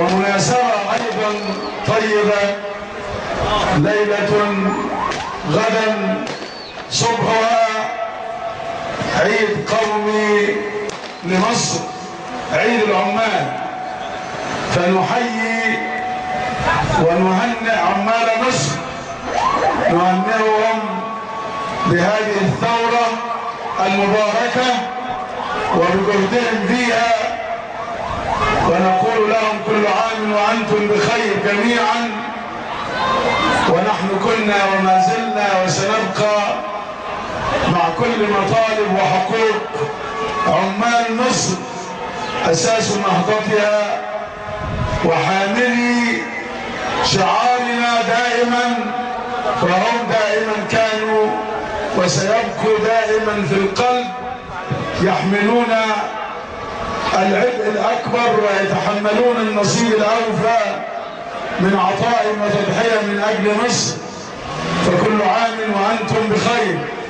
ومناسبة أيضا طيبة ليلة غدا صبحها عيد قومي لمصر عيد العمال. فنحيي ونهنئ عمال مصر. نهنئهم بهذه الثورة المباركة وبجهدهم فيها. ونقول لهم كل عام وأنتم بخير جميعا. ونحن كنا وما زلنا وسنبقى مع كل مطالب وحقوق عمال مصر أساس نهضتها وحاملي شعارنا دائما وهم دائما كانوا وسيبقوا دائما في القلب يحملون العبء الأكبر ويتحملون النصيب الأوفى من عطاء وتضحية من أجل مصر.